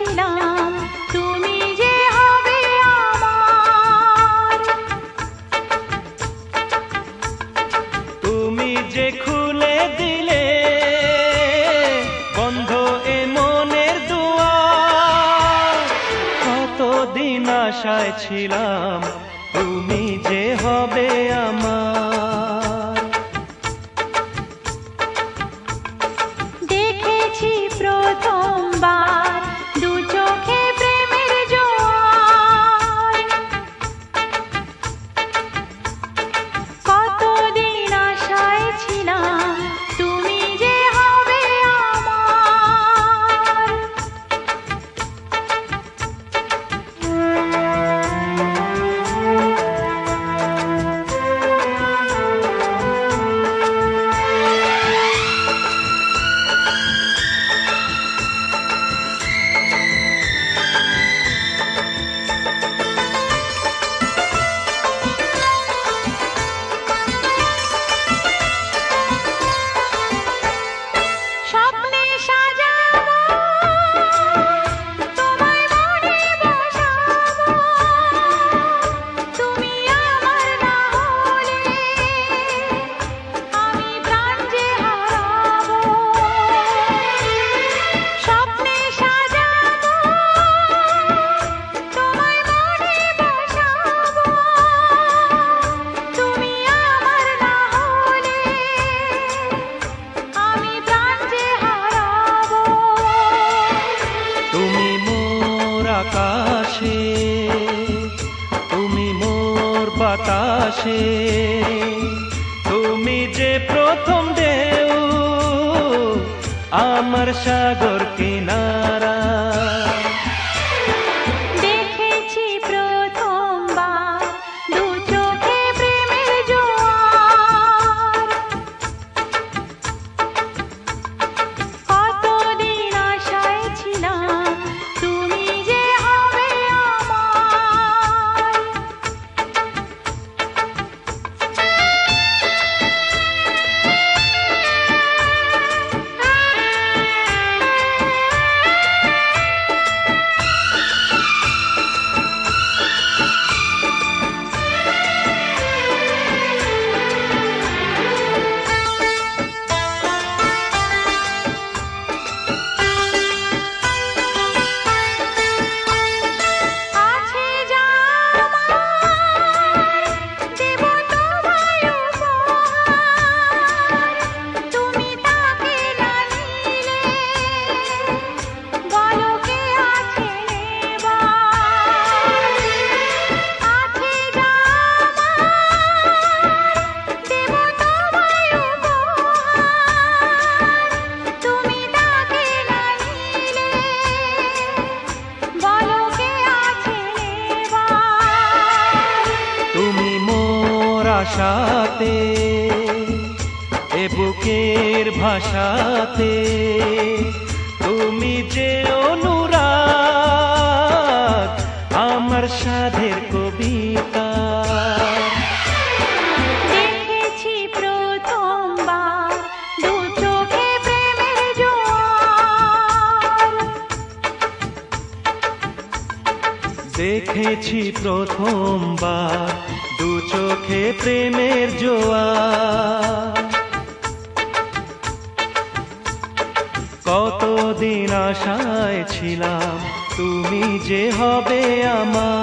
ভেবেছিলাম তুমি যে হবে আমার। তুমি যে খুলে দিলে বন্ধ এ মনের দুয়ার। কতদিন আশায় ছিলাম, তুমি যে হবে আমার। আকাশে তুমি মোর বাতাসে তুমি যে প্রথম দেও আমার সাগর কিনারা। ভাষাতে এ বুকের ভাষাতে তুমি যে অনুরাগ আমার সাধের কবিতা। দেখেছি প্রথমবার দু চোখে প্রেমের জোয়া কতদিন আশায় ছিলাম তুমি যে হবে আমার।